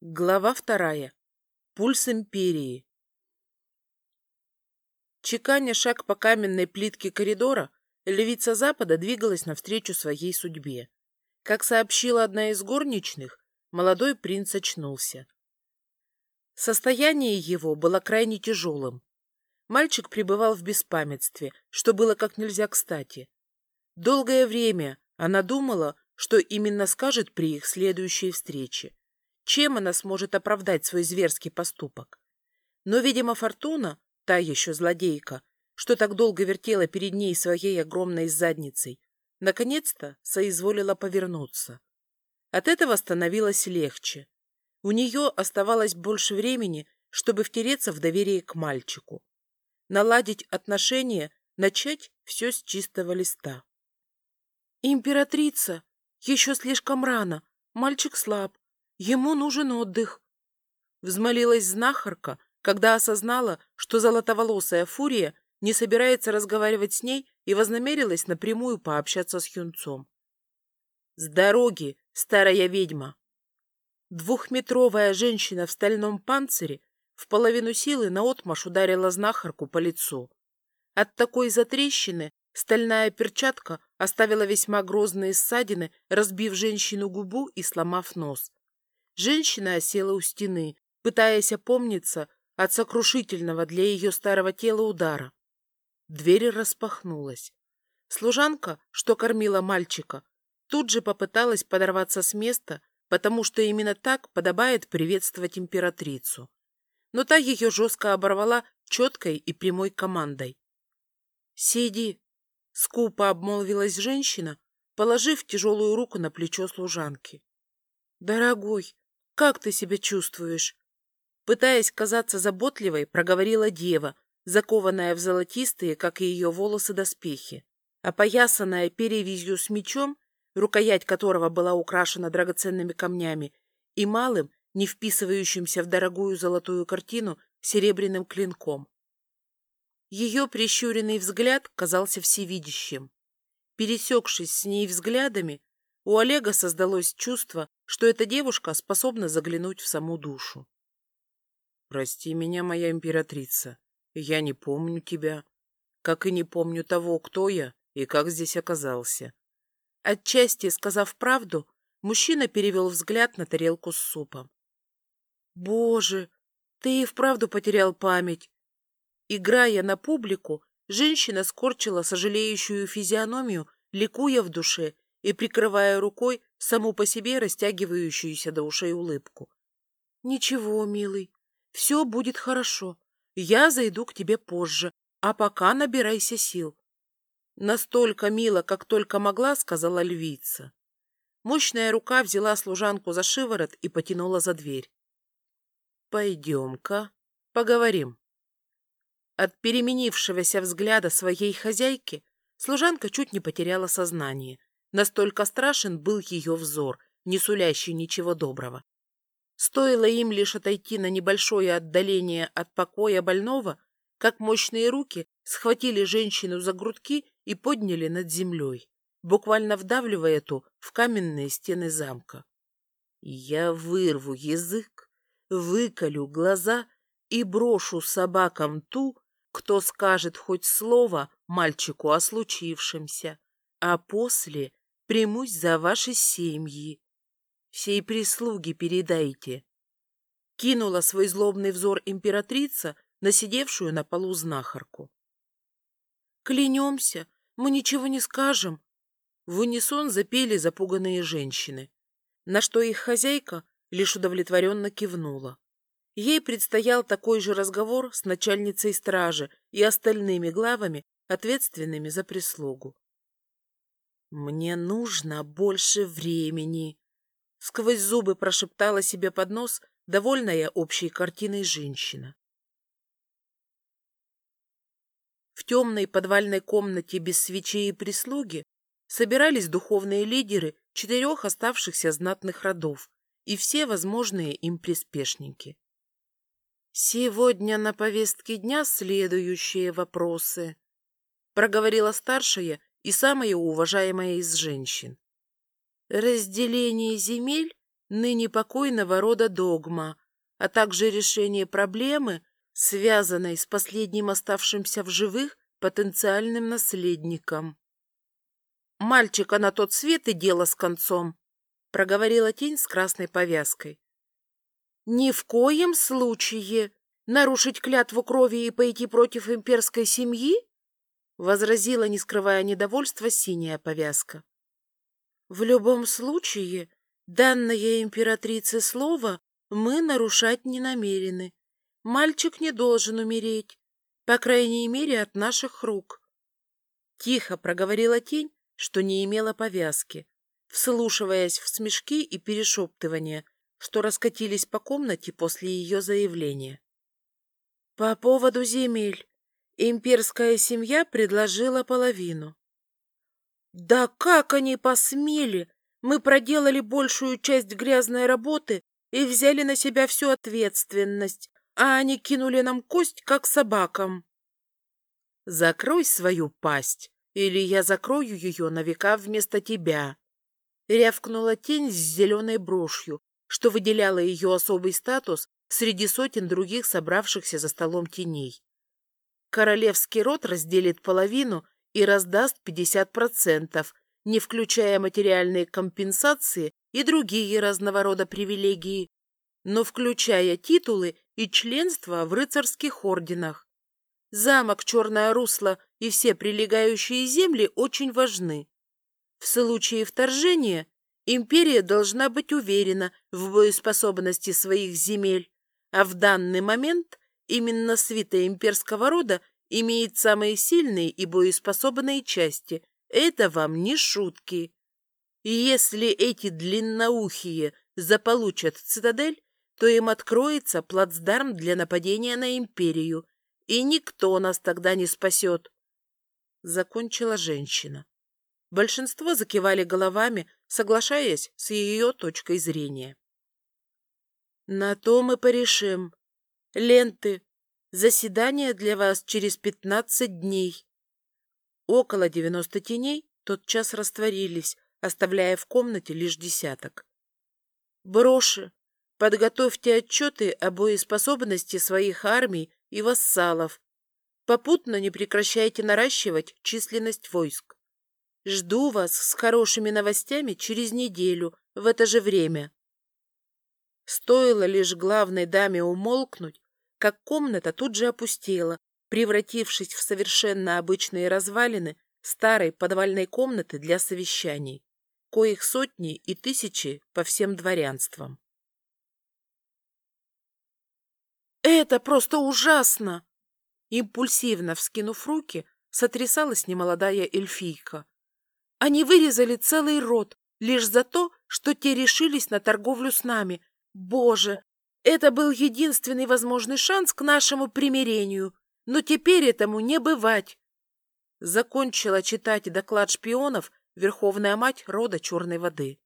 Глава вторая. Пульс империи. Чеканя шаг по каменной плитке коридора, левица Запада двигалась навстречу своей судьбе. Как сообщила одна из горничных, молодой принц очнулся. Состояние его было крайне тяжелым. Мальчик пребывал в беспамятстве, что было как нельзя кстати. Долгое время она думала, что именно скажет при их следующей встрече. Чем она сможет оправдать свой зверский поступок? Но, видимо, Фортуна, та еще злодейка, что так долго вертела перед ней своей огромной задницей, наконец-то соизволила повернуться. От этого становилось легче. У нее оставалось больше времени, чтобы втереться в доверие к мальчику наладить отношения, начать все с чистого листа. «Императрица! Еще слишком рано. Мальчик слаб. Ему нужен отдых». Взмолилась знахарка, когда осознала, что золотоволосая фурия не собирается разговаривать с ней и вознамерилась напрямую пообщаться с юнцом. «С дороги, старая ведьма!» Двухметровая женщина в стальном панцире в половину силы наотмашь ударила знахарку по лицу. От такой затрещины стальная перчатка оставила весьма грозные ссадины, разбив женщину губу и сломав нос. Женщина осела у стены, пытаясь опомниться от сокрушительного для ее старого тела удара. Дверь распахнулась. Служанка, что кормила мальчика, тут же попыталась подорваться с места, потому что именно так подобает приветствовать императрицу но та ее жестко оборвала четкой и прямой командой. «Сиди!» — скупо обмолвилась женщина, положив тяжелую руку на плечо служанки. «Дорогой, как ты себя чувствуешь?» Пытаясь казаться заботливой, проговорила дева, закованная в золотистые, как и ее волосы, доспехи. Опоясанная перевязью с мечом, рукоять которого была украшена драгоценными камнями, и малым, не вписывающимся в дорогую золотую картину серебряным клинком. Ее прищуренный взгляд казался всевидящим. Пересекшись с ней взглядами, у Олега создалось чувство, что эта девушка способна заглянуть в саму душу. «Прости меня, моя императрица, я не помню тебя, как и не помню того, кто я и как здесь оказался». Отчасти сказав правду, мужчина перевел взгляд на тарелку с супом. Боже, ты и вправду потерял память. Играя на публику, женщина скорчила сожалеющую физиономию, ликуя в душе и прикрывая рукой саму по себе растягивающуюся до ушей улыбку. Ничего, милый, все будет хорошо. Я зайду к тебе позже, а пока набирайся сил. Настолько мило, как только могла, сказала львица. Мощная рука взяла служанку за шиворот и потянула за дверь. «Пойдем-ка, поговорим». От переменившегося взгляда своей хозяйки служанка чуть не потеряла сознание. Настолько страшен был ее взор, не сулящий ничего доброго. Стоило им лишь отойти на небольшое отдаление от покоя больного, как мощные руки схватили женщину за грудки и подняли над землей, буквально вдавливая ту в каменные стены замка. Я вырву язык выколю глаза и брошу собакам ту, кто скажет хоть слово мальчику о случившемся, а после примусь за ваши семьи. Всей прислуги передайте. Кинула свой злобный взор императрица на сидевшую на полу знахарку. Клянемся, мы ничего не скажем. В унисон запели запуганные женщины, на что их хозяйка лишь удовлетворенно кивнула. Ей предстоял такой же разговор с начальницей стражи и остальными главами, ответственными за прислугу. «Мне нужно больше времени», — сквозь зубы прошептала себе под нос довольная общей картиной женщина. В темной подвальной комнате без свечей и прислуги собирались духовные лидеры четырех оставшихся знатных родов, и все возможные им приспешники. «Сегодня на повестке дня следующие вопросы», — проговорила старшая и самая уважаемая из женщин. «Разделение земель ныне покойного рода догма, а также решение проблемы, связанной с последним оставшимся в живых потенциальным наследником. «Мальчика на тот свет и дело с концом», — проговорила тень с красной повязкой. «Ни в коем случае нарушить клятву крови и пойти против имперской семьи?» — возразила, не скрывая недовольства, синяя повязка. «В любом случае, данное императрице слово мы нарушать не намерены. Мальчик не должен умереть, по крайней мере, от наших рук. Тихо проговорила тень, что не имела повязки, вслушиваясь в смешки и перешептывания, что раскатились по комнате после ее заявления. По поводу земель. Имперская семья предложила половину. Да как они посмели! Мы проделали большую часть грязной работы и взяли на себя всю ответственность, а они кинули нам кость, как собакам. Закрой свою пасть, или я закрою ее на века вместо тебя. Рявкнула тень с зеленой брошью, что выделяла ее особый статус среди сотен других собравшихся за столом теней. Королевский род разделит половину и раздаст 50%, не включая материальные компенсации и другие разного рода привилегии, но включая титулы и членство в рыцарских орденах. Замок Черное Русло и все прилегающие земли очень важны. В случае вторжения империя должна быть уверена в боеспособности своих земель, а в данный момент именно свита имперского рода имеет самые сильные и боеспособные части. Это вам не шутки. И если эти длинноухие заполучат цитадель, то им откроется плацдарм для нападения на империю, и никто нас тогда не спасет. Закончила женщина. Большинство закивали головами, соглашаясь с ее точкой зрения. На то мы порешим. Ленты. Заседание для вас через пятнадцать дней. Около девяносто теней тотчас растворились, оставляя в комнате лишь десяток. Броши, Подготовьте отчеты о боеспособности своих армий и вассалов. Попутно не прекращайте наращивать численность войск. Жду вас с хорошими новостями через неделю в это же время. Стоило лишь главной даме умолкнуть, как комната тут же опустела, превратившись в совершенно обычные развалины старой подвальной комнаты для совещаний, коих сотни и тысячи по всем дворянствам. «Это просто ужасно!» Импульсивно вскинув руки, сотрясалась немолодая эльфийка. «Они вырезали целый род лишь за то, что те решились на торговлю с нами. Боже, это был единственный возможный шанс к нашему примирению, но теперь этому не бывать!» Закончила читать доклад шпионов Верховная мать рода Черной воды.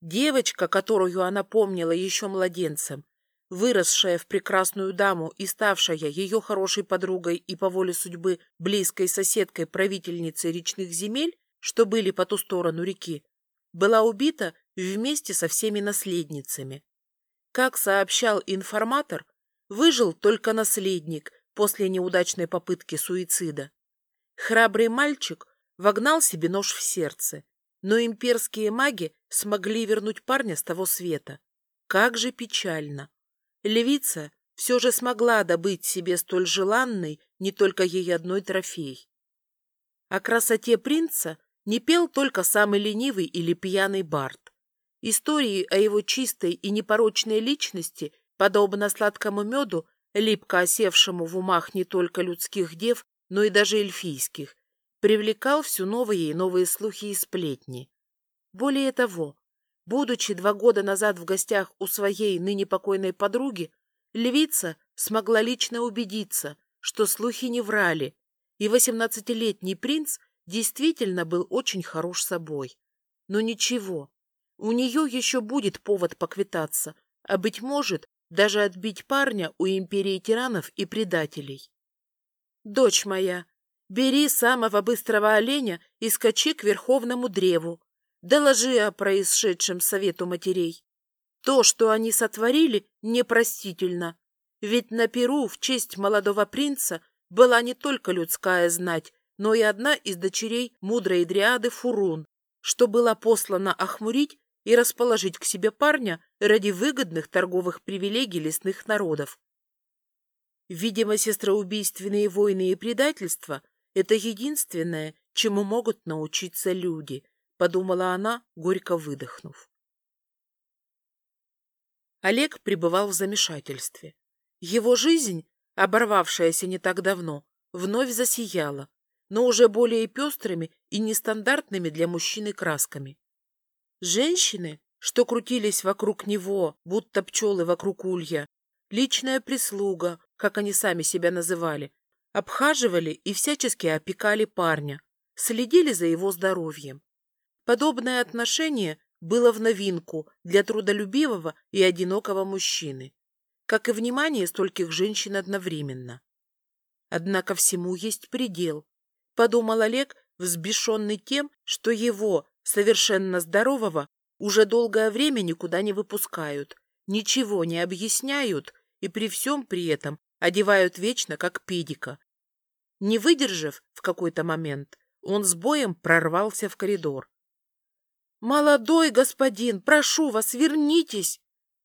Девочка, которую она помнила еще младенцем, выросшая в прекрасную даму и ставшая ее хорошей подругой и по воле судьбы близкой соседкой правительницы речных земель, что были по ту сторону реки, была убита вместе со всеми наследницами. Как сообщал информатор, выжил только наследник после неудачной попытки суицида. Храбрый мальчик вогнал себе нож в сердце, но имперские маги смогли вернуть парня с того света. Как же печально! Левица все же смогла добыть себе столь желанный не только ей одной трофей. О красоте принца не пел только самый ленивый или пьяный Барт. Истории о его чистой и непорочной личности, подобно сладкому меду, липко осевшему в умах не только людских дев, но и даже эльфийских, привлекал все новые и новые слухи и сплетни. Более того, Будучи два года назад в гостях у своей ныне покойной подруги, львица смогла лично убедиться, что слухи не врали, и восемнадцатилетний принц действительно был очень хорош собой. Но ничего, у нее еще будет повод поквитаться, а, быть может, даже отбить парня у империи тиранов и предателей. «Дочь моя, бери самого быстрого оленя и скачи к верховному древу. Доложи о происшедшем совету матерей. То, что они сотворили, непростительно. Ведь на Перу в честь молодого принца была не только людская знать, но и одна из дочерей мудрой дриады Фурун, что была послана охмурить и расположить к себе парня ради выгодных торговых привилегий лесных народов. Видимо, сестроубийственные войны и предательства — это единственное, чему могут научиться люди, подумала она, горько выдохнув. Олег пребывал в замешательстве. Его жизнь, оборвавшаяся не так давно, вновь засияла, но уже более пестрыми и нестандартными для мужчины красками. Женщины, что крутились вокруг него, будто пчелы вокруг улья, личная прислуга, как они сами себя называли, обхаживали и всячески опекали парня, следили за его здоровьем. Подобное отношение было в новинку для трудолюбивого и одинокого мужчины, как и внимание стольких женщин одновременно. Однако всему есть предел, подумал Олег, взбешенный тем, что его, совершенно здорового, уже долгое время никуда не выпускают, ничего не объясняют и при всем при этом одевают вечно как педика. Не выдержав в какой-то момент, он с боем прорвался в коридор. «Молодой господин, прошу вас, вернитесь!»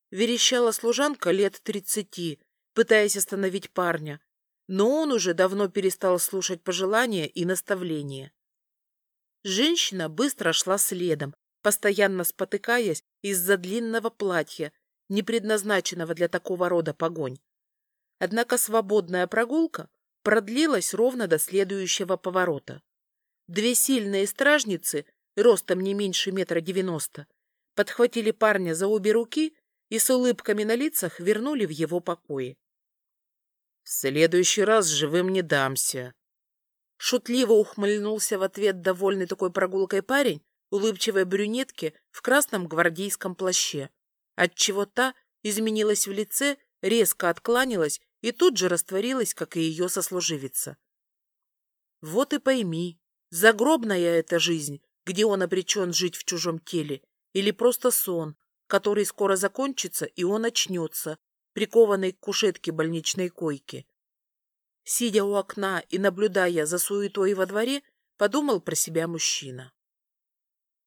верещала служанка лет тридцати, пытаясь остановить парня. Но он уже давно перестал слушать пожелания и наставления. Женщина быстро шла следом, постоянно спотыкаясь из-за длинного платья, не предназначенного для такого рода погонь. Однако свободная прогулка продлилась ровно до следующего поворота. Две сильные стражницы, ростом не меньше метра девяносто, подхватили парня за обе руки и с улыбками на лицах вернули в его покои. — В следующий раз живым не дамся, Шутливо ухмыльнулся в ответ довольный такой прогулкой парень, улыбчивой брюнетке в красном гвардейском плаще, отчего та изменилась в лице, резко откланялась и тут же растворилась, как и ее сослуживица. Вот и пойми, загробная эта жизнь, где он обречен жить в чужом теле, или просто сон, который скоро закончится, и он очнется, прикованный к кушетке больничной койки. Сидя у окна и наблюдая за суетой во дворе, подумал про себя мужчина.